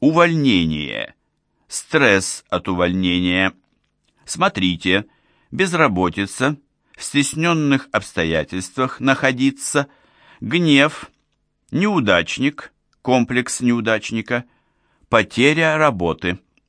Увольнение. Стресс от увольнения. Смотрите. Безработица. В стесненных обстоятельствах находиться. Гнев. Неудачник. Комплекс неудачника. Потеря работы.